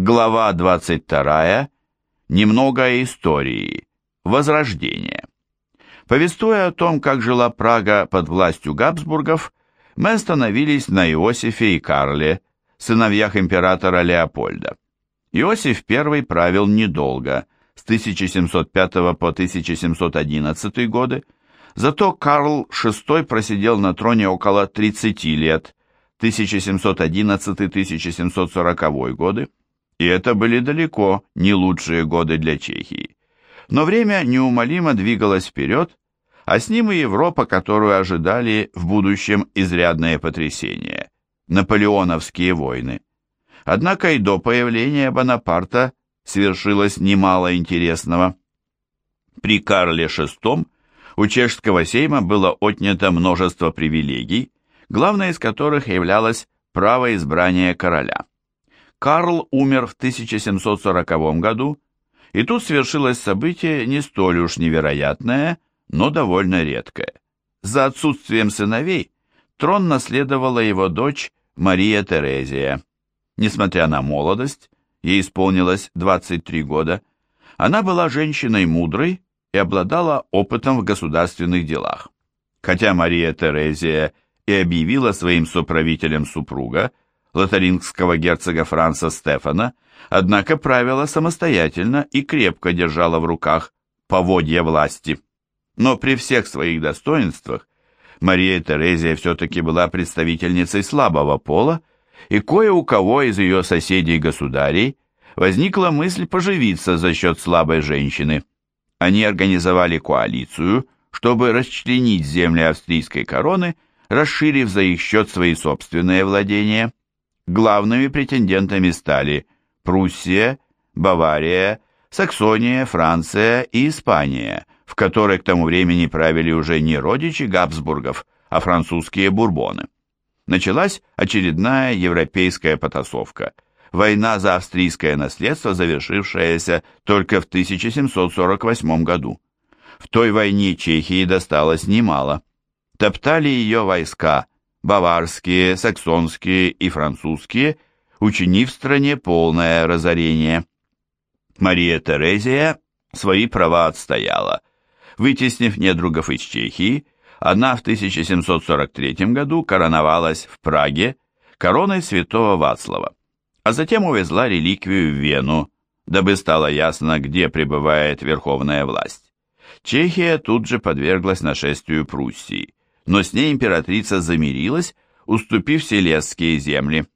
Глава 22. Немного истории. Возрождение. Повествуя о том, как жила Прага под властью Габсбургов, мы остановились на Иосифе и Карле, сыновьях императора Леопольда. Иосиф I правил недолго, с 1705 по 1711 годы, зато Карл VI просидел на троне около 30 лет, 1711-1740 годы, и это были далеко не лучшие годы для Чехии. Но время неумолимо двигалось вперед, а с ним и Европа, которую ожидали в будущем изрядные потрясения – наполеоновские войны. Однако и до появления Бонапарта свершилось немало интересного. При Карле VI у чешского сейма было отнято множество привилегий, главной из которых являлось право избрания короля. Карл умер в 1740 году, и тут свершилось событие не столь уж невероятное, но довольно редкое. За отсутствием сыновей трон наследовала его дочь Мария Терезия. Несмотря на молодость, ей исполнилось 23 года, она была женщиной мудрой и обладала опытом в государственных делах. Хотя Мария Терезия и объявила своим соправителем супруга, лотарингского герцога Франца Стефана, однако правила самостоятельно и крепко держала в руках поводья власти. Но при всех своих достоинствах Мария Терезия все-таки была представительницей слабого пола, и кое у кого из ее соседей-государей возникла мысль поживиться за счет слабой женщины. Они организовали коалицию, чтобы расчленить земли австрийской короны, расширив за их счет свои собственные владения. Главными претендентами стали Пруссия, Бавария, Саксония, Франция и Испания, в которой к тому времени правили уже не родичи Габсбургов, а французские бурбоны. Началась очередная европейская потасовка, война за австрийское наследство, завершившаяся только в 1748 году. В той войне Чехии досталось немало. Топтали ее войска, баварские, саксонские и французские, учинив в стране полное разорение. Мария Терезия свои права отстояла. Вытеснив недругов из Чехии, она в 1743 году короновалась в Праге короной святого Вацлава, а затем увезла реликвию в Вену, дабы стало ясно, где пребывает верховная власть. Чехия тут же подверглась нашествию Пруссии, но с ней императрица замирилась, уступив Селесские земли.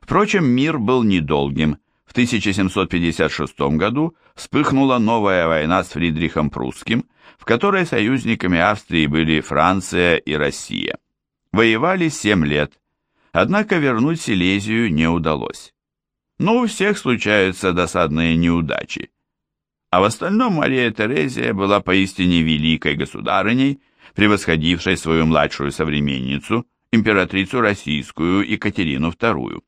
Впрочем, мир был недолгим. В 1756 году вспыхнула новая война с Фридрихом Прусским, в которой союзниками Австрии были Франция и Россия. Воевали семь лет, однако вернуть Силезию не удалось. Но у всех случаются досадные неудачи. А в остальном Мария Терезия была поистине великой государыней, превосходившей свою младшую современницу, императрицу российскую Екатерину II.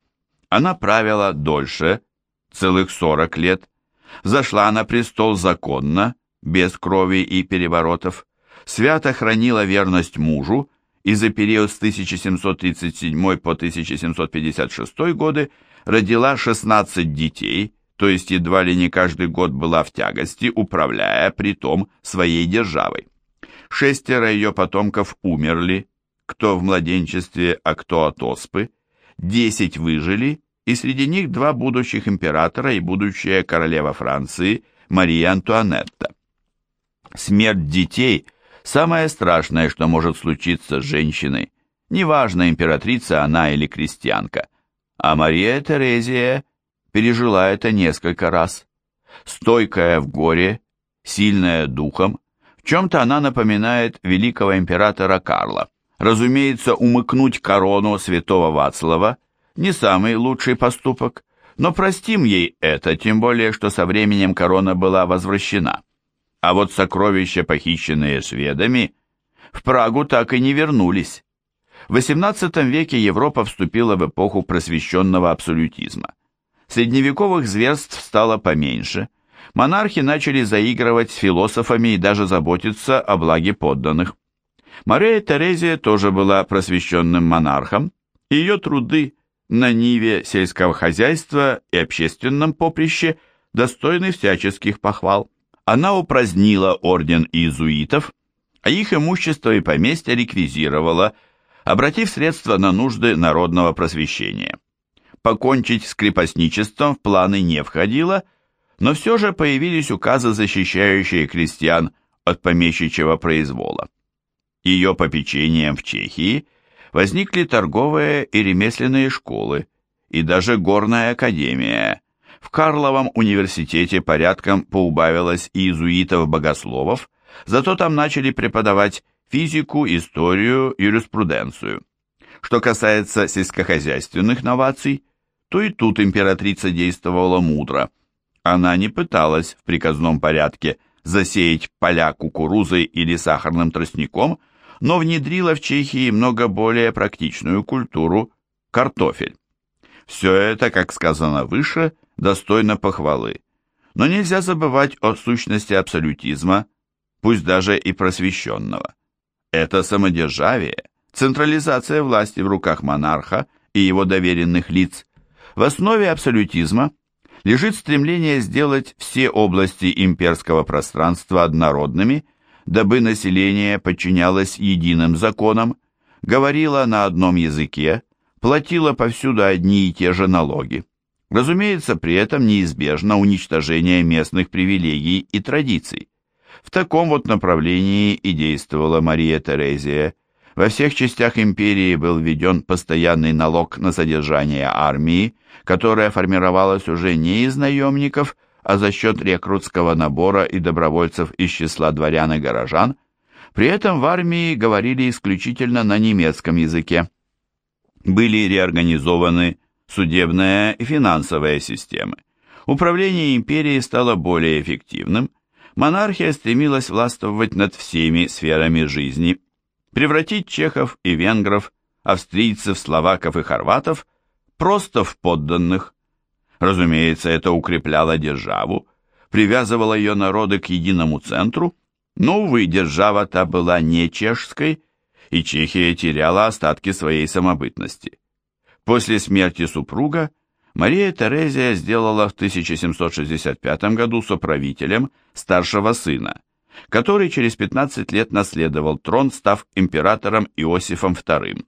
Она правила дольше, целых 40 лет, зашла на престол законно, без крови и переворотов, свято хранила верность мужу и за период с 1737 по 1756 годы родила 16 детей, то есть едва ли не каждый год была в тягости, управляя при том своей державой. Шестеро ее потомков умерли, кто в младенчестве, а кто от оспы, десять выжили, и среди них два будущих императора и будущая королева Франции Мария Антуанетта. Смерть детей – самое страшное, что может случиться с женщиной, неважно, императрица она или крестьянка. А Мария Терезия пережила это несколько раз. Стойкая в горе, сильная духом, в чем-то она напоминает великого императора Карла. Разумеется, умыкнуть корону святого Вацлава – не самый лучший поступок, но простим ей это, тем более, что со временем корона была возвращена. А вот сокровища, похищенные шведами, в Прагу так и не вернулись. В XVIII веке Европа вступила в эпоху просвещенного абсолютизма. Средневековых зверств стало поменьше. Монархи начали заигрывать с философами и даже заботиться о благе подданных. Мария Терезия тоже была просвещенным монархом, и ее труды на ниве сельского хозяйства и общественном поприще достойны всяческих похвал. Она упразднила орден иезуитов, а их имущество и поместья реквизировала, обратив средства на нужды народного просвещения. Покончить с крепостничеством в планы не входило, но все же появились указы, защищающие крестьян от помещичьего произвола. Ее попечением в Чехии возникли торговые и ремесленные школы и даже горная академия. В Карловом университете порядком поубавилось иезуитов-богословов, зато там начали преподавать физику, историю, юриспруденцию. Что касается сельскохозяйственных новаций, то и тут императрица действовала мудро. Она не пыталась в приказном порядке засеять поля кукурузой или сахарным тростником, но внедрила в Чехии много более практичную культуру – картофель. Все это, как сказано выше, достойно похвалы. Но нельзя забывать о сущности абсолютизма, пусть даже и просвещенного. Это самодержавие, централизация власти в руках монарха и его доверенных лиц. В основе абсолютизма лежит стремление сделать все области имперского пространства однородными, дабы население подчинялось единым законам, говорило на одном языке, платило повсюду одни и те же налоги. Разумеется, при этом неизбежно уничтожение местных привилегий и традиций. В таком вот направлении и действовала Мария Терезия. Во всех частях империи был введен постоянный налог на содержание армии, которая формировалась уже не из наемников, а за счет рекрутского набора и добровольцев из числа дворян и горожан. При этом в армии говорили исключительно на немецком языке. Были реорганизованы судебная и финансовая системы. Управление империей стало более эффективным, монархия стремилась властвовать над всеми сферами жизни, превратить чехов и венгров, австрийцев, словаков и хорватов просто в подданных. Разумеется, это укрепляло державу, привязывало ее народы к единому центру, но, увы, держава та была не чешской, и Чехия теряла остатки своей самобытности. После смерти супруга Мария Терезия сделала в 1765 году соправителем старшего сына, который через 15 лет наследовал трон, став императором Иосифом II.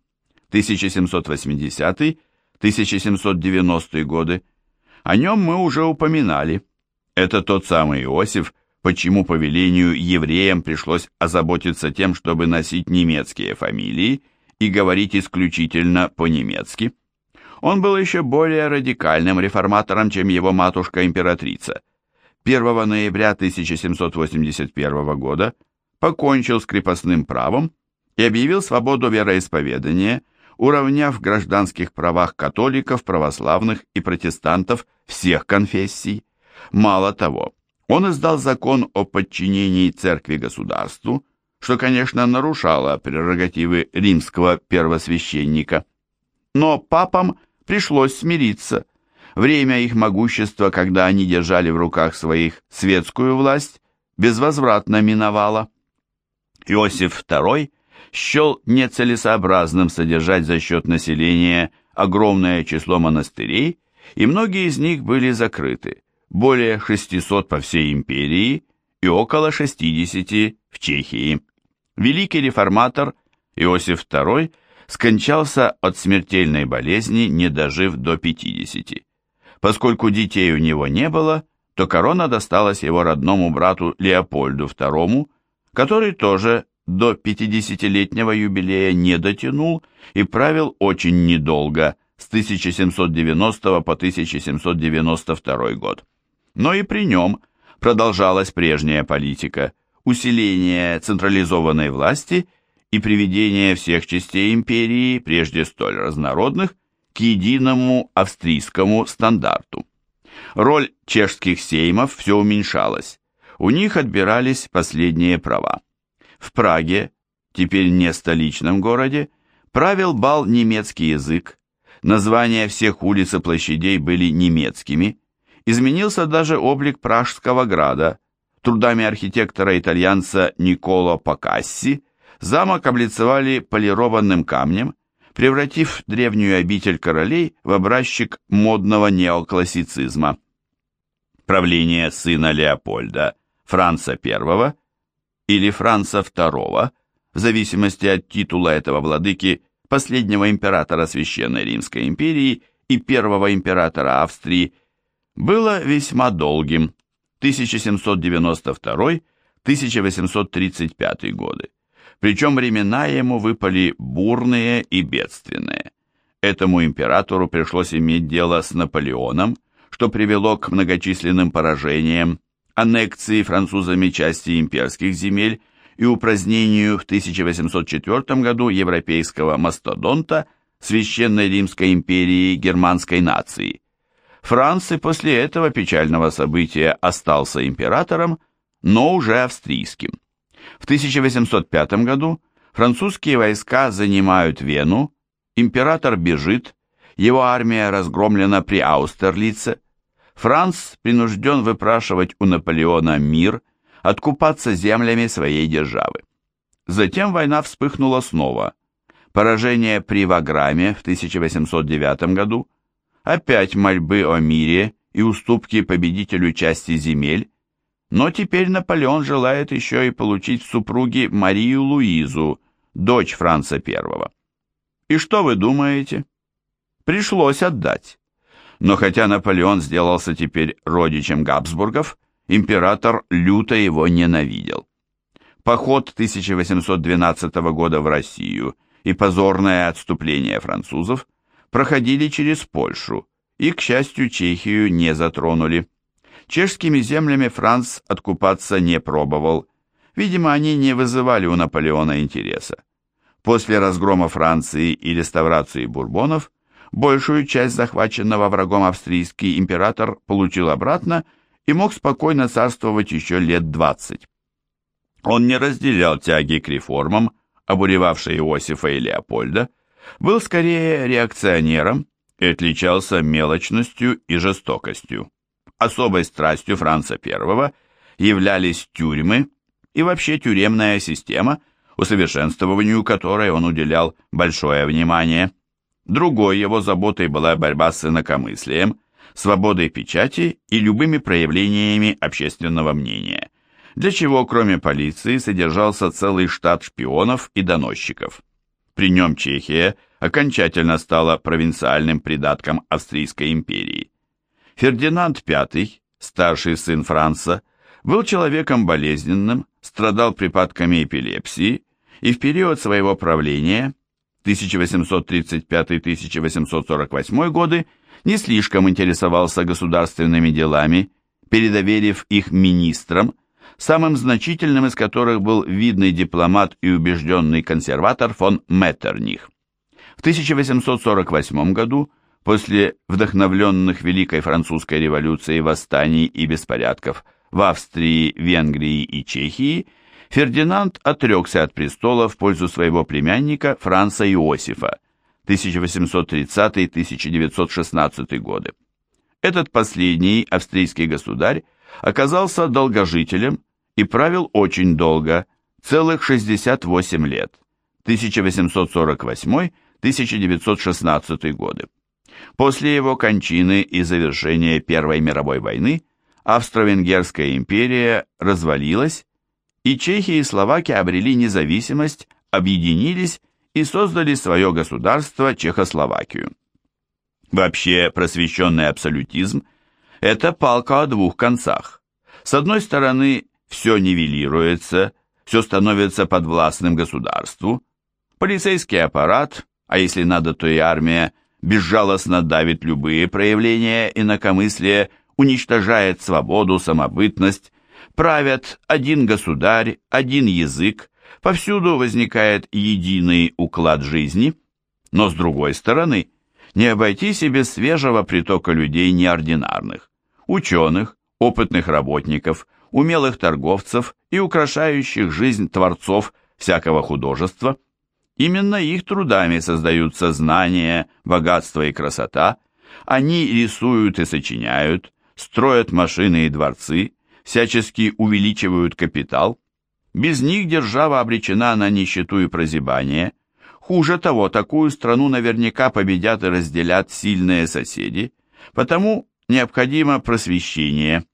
1780-1790 годы. О нем мы уже упоминали. Это тот самый Иосиф, по велению евреям пришлось озаботиться тем, чтобы носить немецкие фамилии и говорить исключительно по-немецки. Он был еще более радикальным реформатором, чем его матушка-императрица. 1 ноября 1781 года покончил с крепостным правом и объявил свободу вероисповедания, уравняв в гражданских правах католиков, православных и протестантов всех конфессий. Мало того, он издал закон о подчинении церкви государству, что, конечно, нарушало прерогативы римского первосвященника. Но папам – пришлось смириться. Время их могущества, когда они держали в руках своих светскую власть, безвозвратно миновало. Иосиф II счел нецелесообразным содержать за счет населения огромное число монастырей, и многие из них были закрыты, более 600 по всей империи и около 60 в Чехии. Великий реформатор Иосиф II – скончался от смертельной болезни, не дожив до 50. Поскольку детей у него не было, то корона досталась его родному брату Леопольду II, который тоже до 50-летнего юбилея не дотянул и правил очень недолго, с 1790 по 1792 год. Но и при нем продолжалась прежняя политика – усиление централизованной власти – и приведение всех частей империи, прежде столь разнородных, к единому австрийскому стандарту. Роль чешских сеймов все уменьшалась. У них отбирались последние права. В Праге, теперь не столичном городе, правил бал немецкий язык, названия всех улиц и площадей были немецкими, изменился даже облик Пражского града, трудами архитектора-итальянца Николо Пакасси, Замок облицевали полированным камнем, превратив древнюю обитель королей в образчик модного неоклассицизма. Правление сына Леопольда, Франца I или Франца II, в зависимости от титула этого владыки, последнего императора Священной Римской империи и первого императора Австрии, было весьма долгим, 1792-1835 годы. Причем времена ему выпали бурные и бедственные. Этому императору пришлось иметь дело с Наполеоном, что привело к многочисленным поражениям, аннекции французами части имперских земель и упразднению в 1804 году европейского мастодонта Священной Римской империи германской нации. Франц и после этого печального события остался императором, но уже австрийским. В 1805 году французские войска занимают Вену, император бежит, его армия разгромлена при Аустерлице, Франц принужден выпрашивать у Наполеона мир, откупаться землями своей державы. Затем война вспыхнула снова. Поражение при Ваграме в 1809 году, опять мольбы о мире и уступки победителю части земель, но теперь Наполеон желает еще и получить в супруги Марию Луизу, дочь Франца I. И что вы думаете? Пришлось отдать. Но хотя Наполеон сделался теперь родичем Габсбургов, император люто его ненавидел. Поход 1812 года в Россию и позорное отступление французов проходили через Польшу и, к счастью, Чехию не затронули. Чешскими землями Франц откупаться не пробовал. Видимо, они не вызывали у Наполеона интереса. После разгрома Франции и реставрации бурбонов Большую часть захваченного врагом австрийский император получил обратно и мог спокойно царствовать еще лет 20. Он не разделял тяги к реформам, обуревавшие Иосифа и Леопольда, был скорее реакционером и отличался мелочностью и жестокостью. Особой страстью Франца I являлись тюрьмы и вообще тюремная система, усовершенствованию которой он уделял большое внимание – Другой его заботой была борьба с инакомыслием, свободой печати и любыми проявлениями общественного мнения, для чего кроме полиции содержался целый штат шпионов и доносчиков. При нем Чехия окончательно стала провинциальным придатком Австрийской империи. Фердинанд V, старший сын Франца, был человеком болезненным, страдал припадками эпилепсии и в период своего правления 1835-1848 годы не слишком интересовался государственными делами, передоверив их министрам, самым значительным из которых был видный дипломат и убежденный консерватор фон Меттерних. В 1848 году, после вдохновленных Великой Французской революцией восстаний и беспорядков в Австрии, Венгрии и Чехии, Фердинанд отрекся от престола в пользу своего племянника Франца Иосифа 1830-1916 годы. Этот последний австрийский государь оказался долгожителем и правил очень долго, целых 68 лет, 1848-1916 годы. После его кончины и завершения Первой мировой войны Австро-Венгерская империя развалилась, и Чехия и Словакия обрели независимость, объединились и создали свое государство Чехословакию. Вообще просвещенный абсолютизм – это палка о двух концах. С одной стороны, все нивелируется, все становится подвластным государству, полицейский аппарат, а если надо, то и армия, безжалостно давит любые проявления инакомыслия, уничтожает свободу, самобытность, правят один государь, один язык, повсюду возникает единый уклад жизни, но с другой стороны, не обойтись и без свежего притока людей неординарных, ученых, опытных работников, умелых торговцев и украшающих жизнь творцов всякого художества. Именно их трудами создаются знания, богатство и красота, они рисуют и сочиняют, строят машины и дворцы, всячески увеличивают капитал, без них держава обречена на нищету и прозябание, Хуже того, такую страну наверняка победят и разделят сильные соседи, потому необходимо просвещение.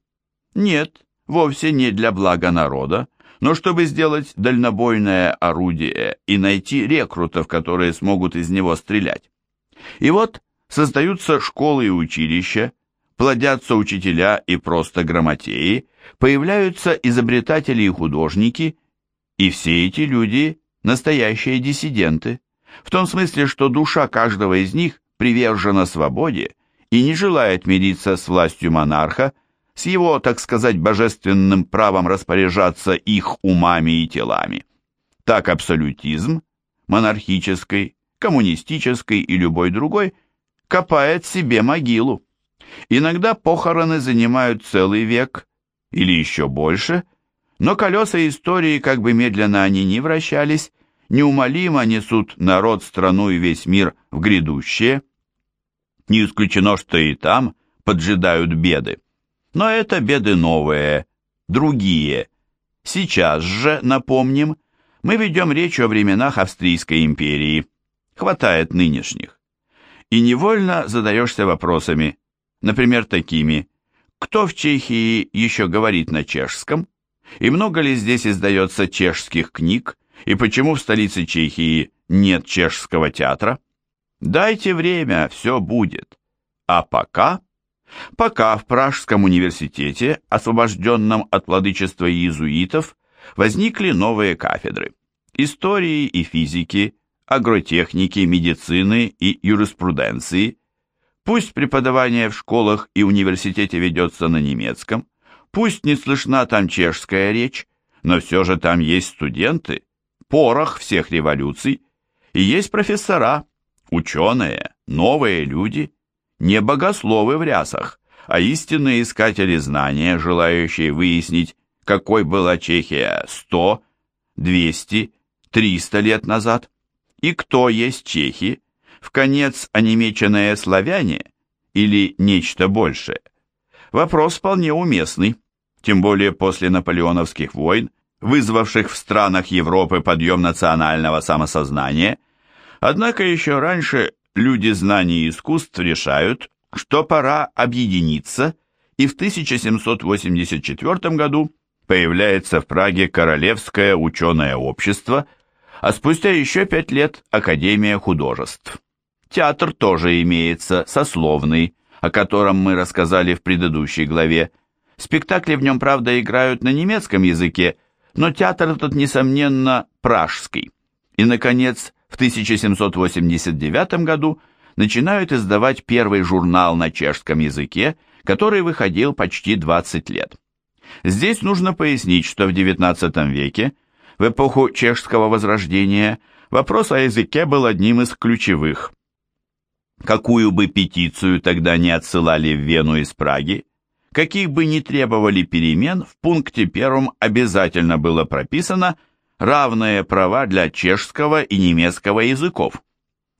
Нет, вовсе не для блага народа, но чтобы сделать дальнобойное орудие и найти рекрутов, которые смогут из него стрелять. И вот создаются школы и училища, плодятся учителя и просто грамотеи, появляются изобретатели и художники, и все эти люди – настоящие диссиденты, в том смысле, что душа каждого из них привержена свободе и не желает мириться с властью монарха, с его, так сказать, божественным правом распоряжаться их умами и телами. Так абсолютизм, монархический, коммунистический и любой другой, копает себе могилу. Иногда похороны занимают целый век или еще больше, но колеса истории, как бы медленно они ни вращались, неумолимо несут народ, страну и весь мир в грядущее. Не исключено, что и там поджидают беды. Но это беды новые, другие. Сейчас же, напомним, мы ведем речь о временах Австрийской империи. Хватает нынешних. И невольно задаешься вопросами, например, такими. Кто в Чехии еще говорит на чешском? И много ли здесь издается чешских книг? И почему в столице Чехии нет чешского театра? Дайте время, все будет. А пока... Пока в Пражском университете, освобожденном от владычества иезуитов, возникли новые кафедры – истории и физики, агротехники, медицины и юриспруденции. Пусть преподавание в школах и университете ведется на немецком, пусть не слышна там чешская речь, но все же там есть студенты, порох всех революций, и есть профессора, ученые, новые люди – не богословы в рясах, а истинные искатели знания, желающие выяснить, какой была Чехия 100, 200, 300 лет назад, и кто есть чехи, в конец онемеченные славяне или нечто большее. Вопрос вполне уместный, тем более после наполеоновских войн, вызвавших в странах Европы подъем национального самосознания, однако еще раньше люди знаний и искусств решают, что пора объединиться, и в 1784 году появляется в Праге Королевское ученое общество, а спустя еще пять лет Академия художеств. Театр тоже имеется, сословный, о котором мы рассказали в предыдущей главе. Спектакли в нем, правда, играют на немецком языке, но театр этот, несомненно, пражский. И, наконец, в 1789 году начинают издавать первый журнал на чешском языке, который выходил почти 20 лет. Здесь нужно пояснить, что в XIX веке, в эпоху чешского возрождения, вопрос о языке был одним из ключевых. Какую бы петицию тогда не отсылали в Вену из Праги, каких бы ни требовали перемен, в пункте первом обязательно было прописано – равные права для чешского и немецкого языков.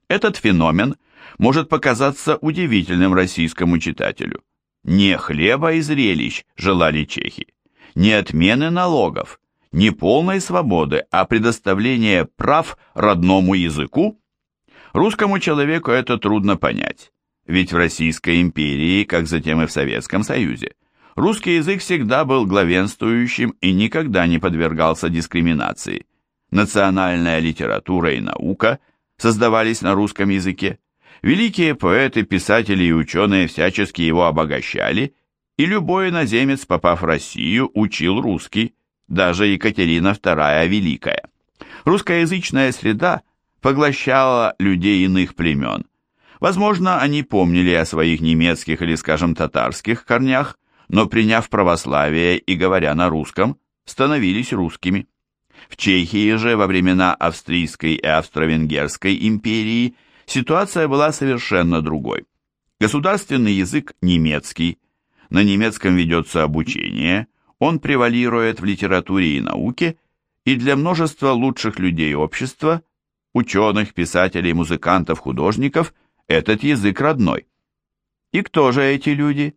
Этот феномен может показаться удивительным российскому читателю. Не хлеба и зрелищ желали чехи, не отмены налогов, не полной свободы, а предоставление прав родному языку? Русскому человеку это трудно понять, ведь в Российской империи, как затем и в Советском Союзе, Русский язык всегда был главенствующим и никогда не подвергался дискриминации. Национальная литература и наука создавались на русском языке. Великие поэты, писатели и ученые всячески его обогащали, и любой иноземец, попав в Россию, учил русский, даже Екатерина II Великая. Русскоязычная среда поглощала людей иных племен. Возможно, они помнили о своих немецких или, скажем, татарских корнях, но приняв православие и говоря на русском, становились русскими. В Чехии же во времена Австрийской и Австро-Венгерской империи ситуация была совершенно другой. Государственный язык немецкий, на немецком ведется обучение, он превалирует в литературе и науке, и для множества лучших людей общества, ученых, писателей, музыкантов, художников, этот язык родной. И кто же эти люди?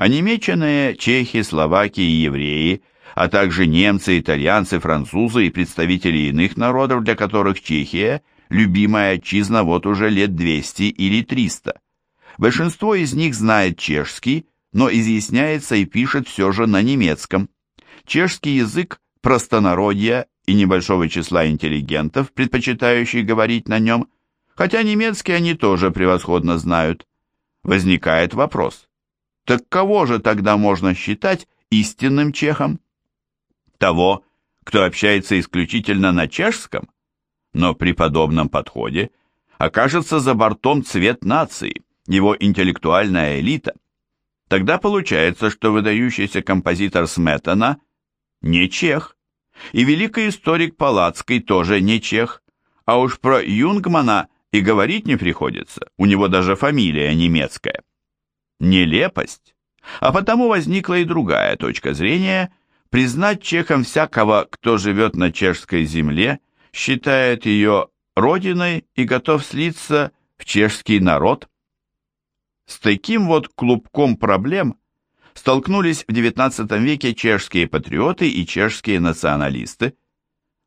Онемеченные чехи, словаки и евреи, а также немцы, итальянцы, французы и представители иных народов, для которых Чехия любимая отчизна вот уже лет 200 или 300. Большинство из них знает чешский, но изъясняется и пишет все же на немецком. Чешский язык простонародья и небольшого числа интеллигентов, предпочитающих говорить на нем, хотя немецкий они тоже превосходно знают. Возникает вопрос, так кого же тогда можно считать истинным чехом? Того, кто общается исключительно на чешском? Но при подобном подходе окажется за бортом цвет нации, его интеллектуальная элита. Тогда получается, что выдающийся композитор Сметана не чех, и великий историк Палацкий тоже не чех, а уж про Юнгмана и говорить не приходится, у него даже фамилия немецкая. Нелепость. А потому возникла и другая точка зрения, признать чехом всякого, кто живет на чешской земле, считает ее родиной и готов слиться в чешский народ. С таким вот клубком проблем столкнулись в XIX веке чешские патриоты и чешские националисты.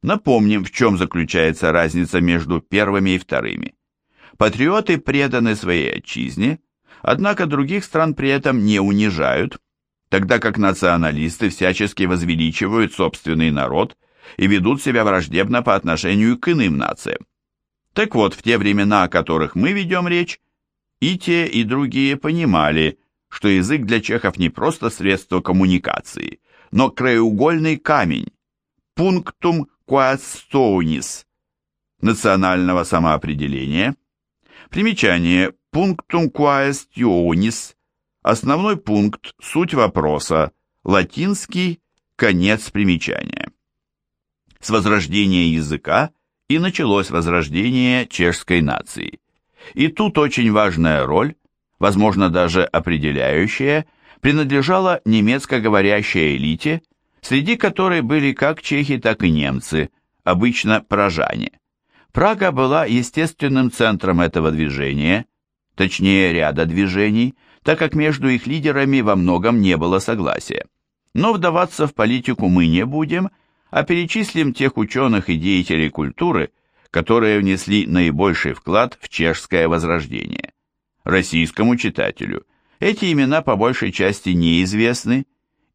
Напомним, в чем заключается разница между первыми и вторыми. Патриоты преданы своей отчизне, однако других стран при этом не унижают, тогда как националисты всячески возвеличивают собственный народ и ведут себя враждебно по отношению к иным нациям. Так вот, в те времена, о которых мы ведем речь, и те, и другие понимали, что язык для чехов не просто средство коммуникации, но краеугольный камень, пунктум quaestionis, национального самоопределения. Примечание пунктум quaestionis, основной пункт, суть вопроса, латинский, конец примечания. С возрождения языка и началось возрождение чешской нации. И тут очень важная роль возможно даже определяющая, принадлежала немецкоговорящей элите, среди которой были как чехи, так и немцы, обычно прожане. Прага была естественным центром этого движения, точнее ряда движений, так как между их лидерами во многом не было согласия. Но вдаваться в политику мы не будем, а перечислим тех ученых и деятелей культуры, которые внесли наибольший вклад в чешское возрождение российскому читателю эти имена по большей части неизвестны,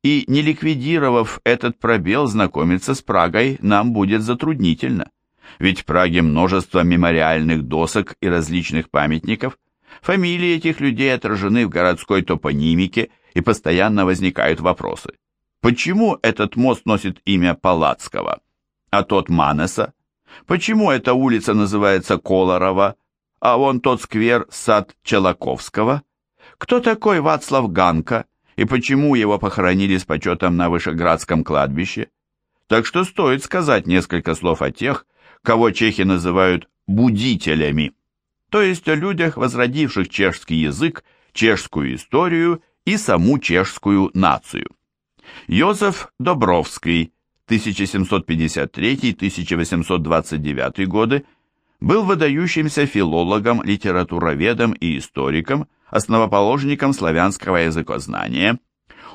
и не ликвидировав этот пробел, знакомиться с Прагой нам будет затруднительно. Ведь в Праге множество мемориальных досок и различных памятников, фамилии этих людей отражены в городской топонимике, и постоянно возникают вопросы. Почему этот мост носит имя Палацкого, а тот Манеса? Почему эта улица называется Колорова, а вон тот сквер сад Челаковского. Кто такой Вацлав Ганка и почему его похоронили с почетом на Вышеградском кладбище? Так что стоит сказать несколько слов о тех, кого чехи называют «будителями», то есть о людях, возродивших чешский язык, чешскую историю и саму чешскую нацию. Йозеф Добровский, 1753-1829 годы, был выдающимся филологом, литературоведом и историком, основоположником славянского языкознания.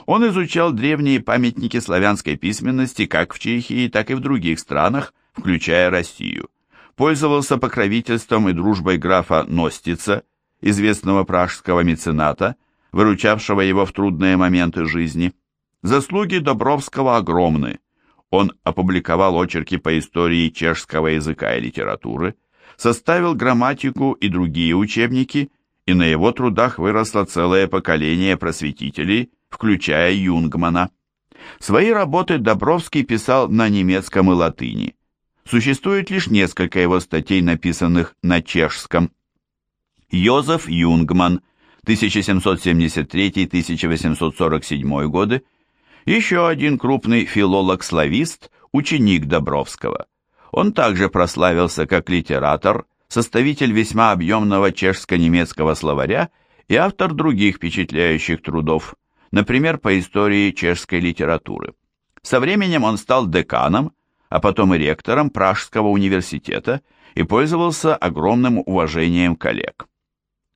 Он изучал древние памятники славянской письменности как в Чехии, так и в других странах, включая Россию. Пользовался покровительством и дружбой графа Ностица, известного пражского мецената, выручавшего его в трудные моменты жизни. Заслуги Добровского огромны. Он опубликовал очерки по истории чешского языка и литературы, составил грамматику и другие учебники, и на его трудах выросло целое поколение просветителей, включая Юнгмана. Свои работы Добровский писал на немецком и латыни. Существует лишь несколько его статей, написанных на чешском. Йозеф Юнгман, 1773-1847 годы, еще один крупный филолог-славист, ученик Добровского. Он также прославился как литератор, составитель весьма объемного чешско-немецкого словаря и автор других впечатляющих трудов, например, по истории чешской литературы. Со временем он стал деканом, а потом и ректором Пражского университета и пользовался огромным уважением коллег.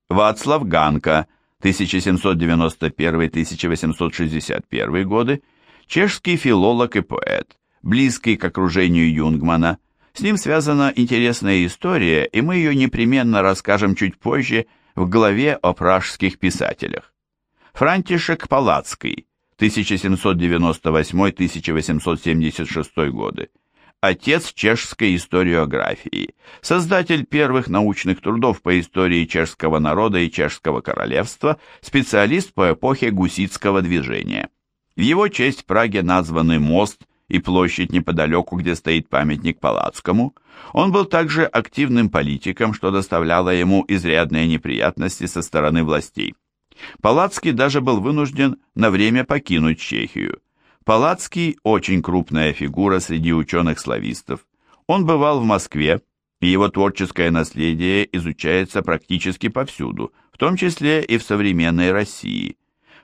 Вацлав Ганка, 1791-1861 годы, чешский филолог и поэт, близкий к окружению Юнгмана, С ним связана интересная история, и мы ее непременно расскажем чуть позже в главе о пражских писателях. Франтишек Палацкий, 1798-1876 годы, отец чешской историографии, создатель первых научных трудов по истории чешского народа и чешского королевства, специалист по эпохе гуситского движения. В его честь в Праге названы мост и площадь неподалеку, где стоит памятник Палацкому. Он был также активным политиком, что доставляло ему изрядные неприятности со стороны властей. Палацкий даже был вынужден на время покинуть Чехию. Палацкий – очень крупная фигура среди ученых-славистов. Он бывал в Москве, и его творческое наследие изучается практически повсюду, в том числе и в современной России.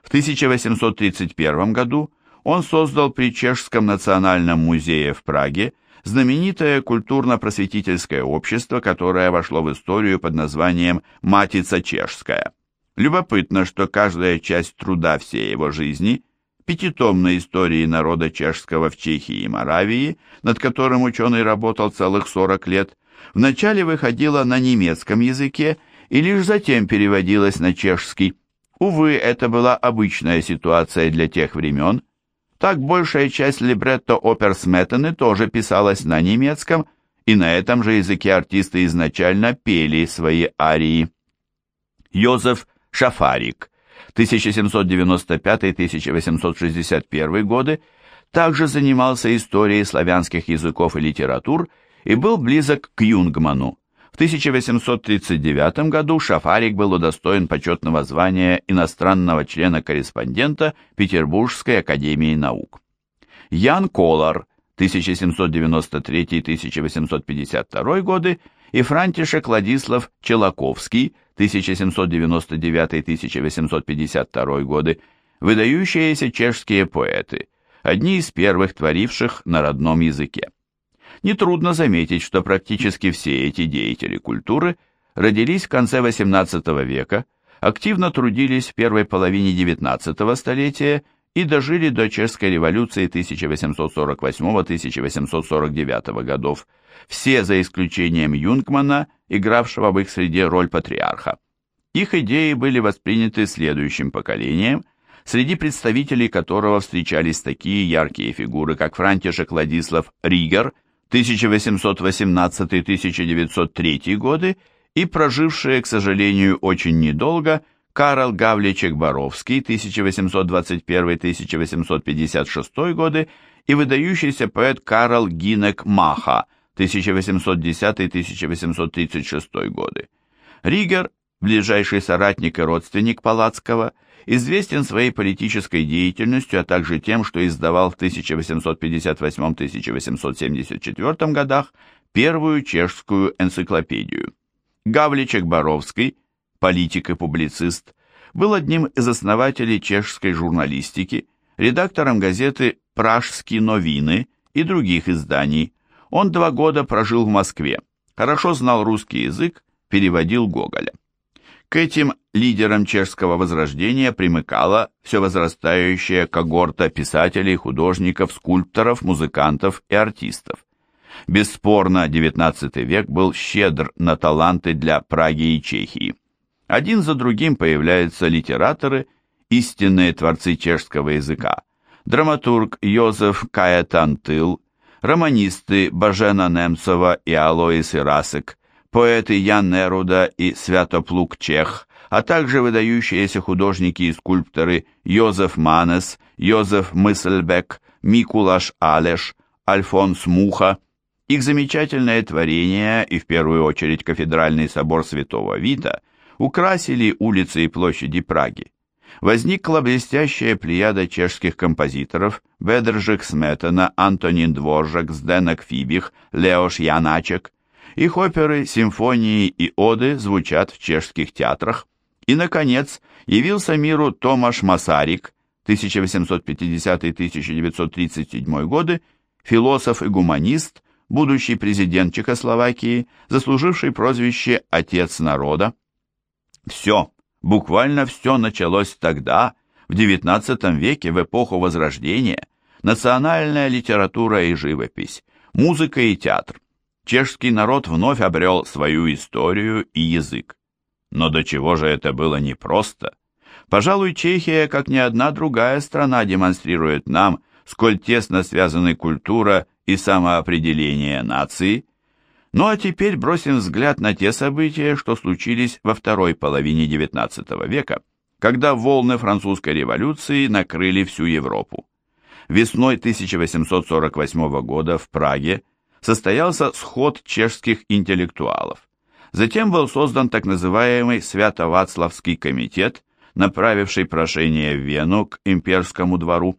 В 1831 году он создал при Чешском национальном музее в Праге знаменитое культурно-просветительское общество, которое вошло в историю под названием «Матица Чешская». Любопытно, что каждая часть труда всей его жизни – пятитомной истории народа чешского в Чехии и Моравии, над которым ученый работал целых 40 лет, вначале выходила на немецком языке и лишь затем переводилась на чешский. Увы, это была обычная ситуация для тех времен. Так большая часть либретто опер Сметаны тоже писалась на немецком, и на этом же языке артисты изначально пели свои арии. Йозеф Шафарик – 1795-1861 годы, также занимался историей славянских языков и литератур и был близок к Юнгману. В 1839 году Шафарик был удостоен почетного звания иностранного члена-корреспондента Петербургской академии наук. Ян Колар 1793-1852 годы и Франтишек Владислав Челаковский 1799-1852 годы, выдающиеся чешские поэты, одни из первых творивших на родном языке. Нетрудно заметить, что практически все эти деятели культуры родились в конце XVIII века, активно трудились в первой половине XIX столетия и дожили до Чешской революции 1848-1849 годов, все за исключением Юнгмана, игравшего в их среде роль патриарха. Их идеи были восприняты следующим поколением, среди представителей которого встречались такие яркие фигуры, как Франтишек Владислав Ригер 1818-1903 годы и прожившие, к сожалению, очень недолго Карл Гавличек-Боровский 1821-1856 годы и выдающийся поэт Карл Гинек Маха 1810-1836 годы. Ригер, ближайший соратник и родственник Палацкого, известен своей политической деятельностью, а также тем, что издавал в 1858-1874 годах первую чешскую энциклопедию. Гавличек-Боровский, политик и публицист, был одним из основателей чешской журналистики, редактором газеты «Пражские новины» и других изданий, он два года прожил в Москве, хорошо знал русский язык, переводил Гоголя. К этим лидерам чешского возрождения примыкала все возрастающая когорта писателей, художников, скульпторов, музыкантов и артистов. Бесспорно, XIX век был щедр на таланты для Праги и Чехии. Один за другим появляются литераторы, истинные творцы чешского языка. Драматург Йозеф Каэтан Тыл, романисты Бажена Немцова и Алоис Ирасек, поэты Ян Неруда и Святоплук Чех, а также выдающиеся художники и скульпторы Йозеф Манес, Йозеф Мысльбек, Микулаш Алеш, Альфонс Муха. Их замечательное творение, и в первую очередь кафедральный собор Святого Вита, украсили улицы и площади Праги возникла блестящая плеяда чешских композиторов Бедржик Сметана, Антонин Дворжак, Сденок Фибих, Леош Яначек. Их оперы, симфонии и оды звучат в чешских театрах. И, наконец, явился миру Томаш Масарик, 1850-1937 годы, философ и гуманист, будущий президент Чехословакии, заслуживший прозвище «Отец народа». Все, Буквально все началось тогда, в XIX веке, в эпоху Возрождения, национальная литература и живопись, музыка и театр. чешский народ вновь обрел свою историю и язык. Но до чего же это было непросто? Пожалуй, Чехия, как ни одна другая страна, демонстрирует нам, сколь тесно связаны культура и самоопределение нации. Ну а теперь бросим взгляд на те события, что случились во второй половине XIX века, когда волны французской революции накрыли всю Европу. Весной 1848 года в Праге состоялся сход чешских интеллектуалов. Затем был создан так называемый Свято-Вацлавский комитет, направивший прошение в Вену к имперскому двору.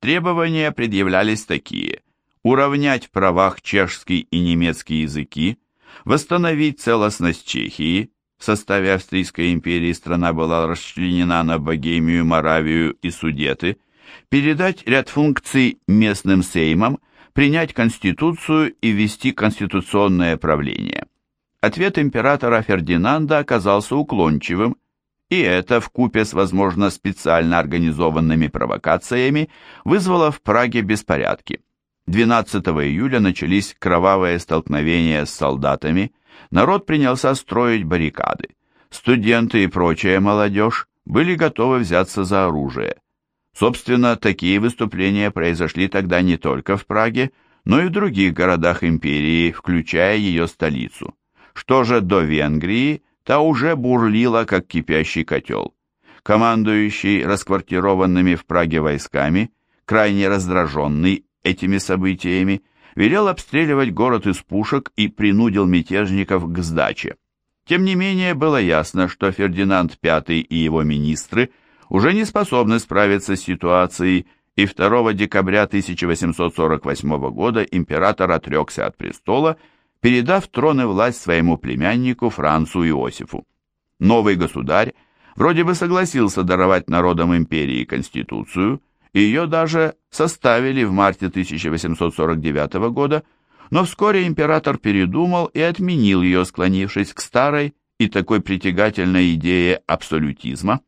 Требования предъявлялись такие – уравнять в правах чешский и немецкий языки, восстановить целостность Чехии, в составе Австрийской империи страна была расчленена на Богемию, Моравию и Судеты, передать ряд функций местным сеймам, принять конституцию и ввести конституционное правление. Ответ императора Фердинанда оказался уклончивым, и это, вкупе с, возможно, специально организованными провокациями, вызвало в Праге беспорядки. 12 июля начались кровавые столкновения с солдатами, народ принялся строить баррикады. Студенты и прочая молодежь были готовы взяться за оружие. Собственно, такие выступления произошли тогда не только в Праге, но и в других городах империи, включая ее столицу. Что же до Венгрии, та уже бурлила, как кипящий котел. Командующий расквартированными в Праге войсками, крайне раздраженный этими событиями, велел обстреливать город из пушек и принудил мятежников к сдаче. Тем не менее, было ясно, что Фердинанд V и его министры уже не способны справиться с ситуацией, и 2 декабря 1848 года император отрекся от престола, передав трон и власть своему племяннику Францу Иосифу. Новый государь вроде бы согласился даровать народам империи конституцию, ее даже составили в марте 1849 года, но вскоре император передумал и отменил ее, склонившись к старой и такой притягательной идее абсолютизма.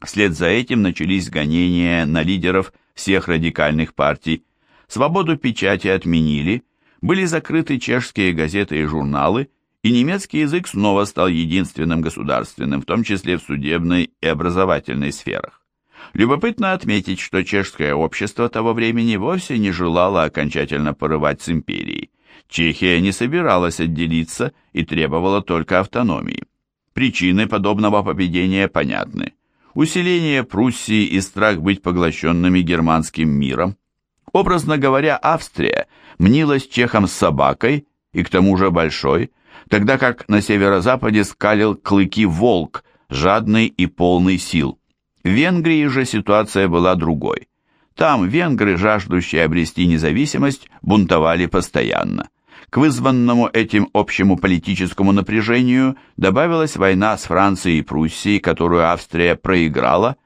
Вслед за этим начались гонения на лидеров всех радикальных партий, свободу печати отменили, были закрыты чешские газеты и журналы, и немецкий язык снова стал единственным государственным, в том числе в судебной и образовательной сферах. Любопытно отметить, что чешское общество того времени вовсе не желало окончательно порывать с империей. Чехия не собиралась отделиться и требовала только автономии. Причины подобного поведения понятны. Усиление Пруссии и страх быть поглощенными германским миром. Образно говоря, Австрия мнилась чехам с собакой, и к тому же большой, тогда как на северо-западе скалил клыки волк, жадный и полный сил. Венгрии же ситуация была другой. Там венгры, жаждущие обрести независимость, бунтовали постоянно. К вызванному этим общему политическому напряжению добавилась война с Францией и Пруссией, которую Австрия проиграла.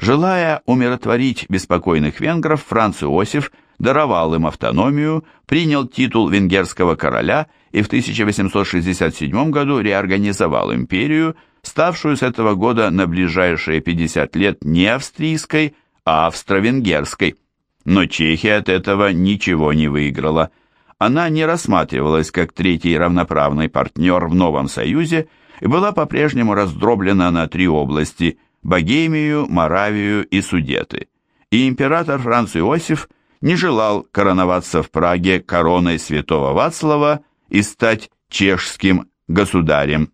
Желая умиротворить беспокойных венгров, Франц Иосиф даровал им автономию, принял титул венгерского короля и в 1867 году реорганизовал империю, ставшую с этого года на ближайшие 50 лет не австрийской, а австро-венгерской. Но Чехия от этого ничего не выиграла. Она не рассматривалась как третий равноправный партнер в новом союзе и была по-прежнему раздроблена на три области – Богемию, Моравию и Судеты. И император Франц Иосиф не желал короноваться в Праге короной святого Вацлава и стать чешским государем.